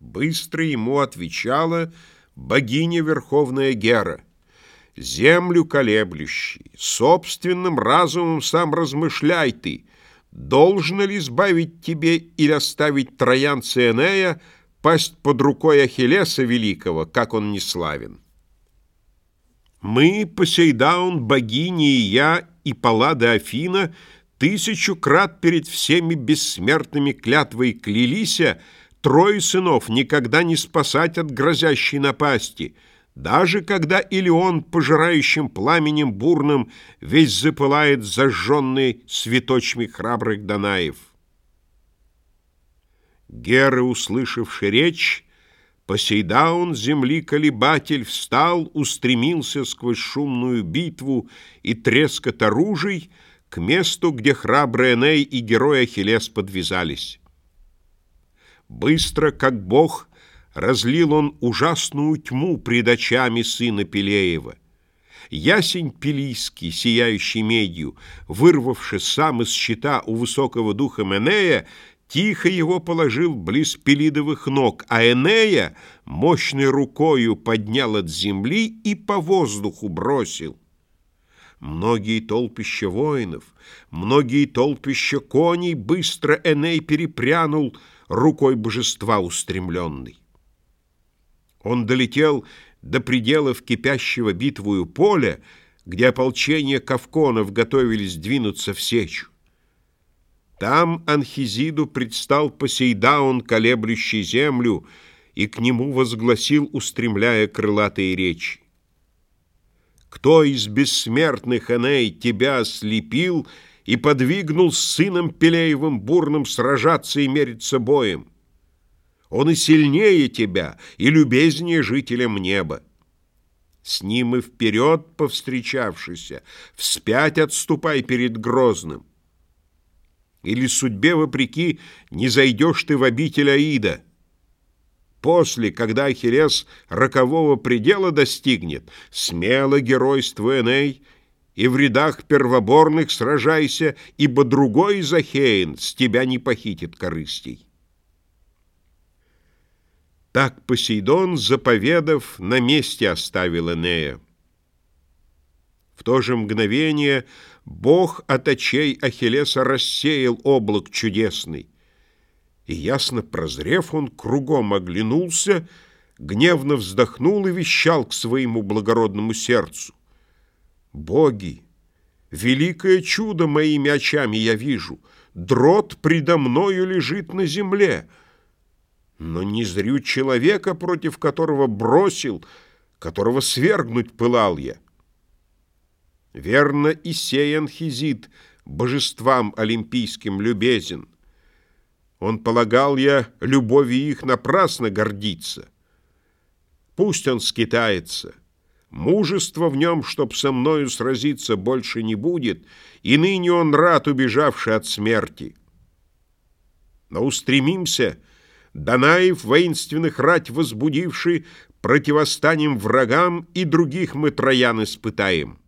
Быстро ему отвечала богиня Верховная Гера. Землю колеблющий, собственным разумом сам размышляй ты, должно ли избавить тебе или оставить троянца Энея пасть под рукой Ахиллеса Великого, как он не славен. Мы, Посейдаун, богини и я, и Паллада Афина, тысячу крат перед всеми бессмертными клятвой клялися, трое сынов никогда не спасать от грозящей напасти, даже когда Илион пожирающим пламенем бурным весь запылает зажженный светочми храбрых Данаев. Геры, услышавши речь, Посейдаун, земли колебатель, встал, устремился сквозь шумную битву и трескот оружий к месту, где храбрый Эней и герой Ахиллес подвязались. Быстро, как бог, разлил он ужасную тьму пред очами сына Пелеева. Ясень Пелийский, сияющий медью, вырвавши сам из щита у высокого духа Менея, тихо его положил близ Пелидовых ног, а Энея мощной рукою поднял от земли и по воздуху бросил. Многие толпища воинов, многие толпища коней быстро Эней перепрянул — рукой божества устремленный. Он долетел до пределов кипящего битвую поля, где ополчение кавконов готовились двинуться в сечу. Там Анхизиду предстал Посейдаун, колеблющий землю, и к нему возгласил, устремляя крылатые речи. «Кто из бессмертных, Эней, тебя ослепил — и подвигнул с сыном Пелеевым бурным сражаться и мериться боем. Он и сильнее тебя, и любезнее жителям неба. С ним и вперед повстречавшийся, вспять отступай перед Грозным. Или судьбе вопреки не зайдешь ты в обитель Аида. После, когда Ахиллес рокового предела достигнет, смело геройство Эней — и в рядах первоборных сражайся, ибо другой Захеин с тебя не похитит корыстей. Так Посейдон, заповедав, на месте оставил Энея. В то же мгновение Бог от очей Ахиллеса рассеял облак чудесный, и, ясно прозрев, он кругом оглянулся, гневно вздохнул и вещал к своему благородному сердцу. Боги, великое чудо моими очами я вижу, дрот предо мною лежит на земле, но не зрю человека, против которого бросил, которого свергнуть пылал я. Верно, и сей Анхизит божествам олимпийским любезен. Он полагал я, любовью их напрасно гордиться. Пусть он скитается — Мужества в нем, чтоб со мною сразиться, больше не будет, и ныне он рад, убежавший от смерти. Но устремимся, Данаев, воинственных рать возбудивший, противостанем врагам, и других мы троян испытаем.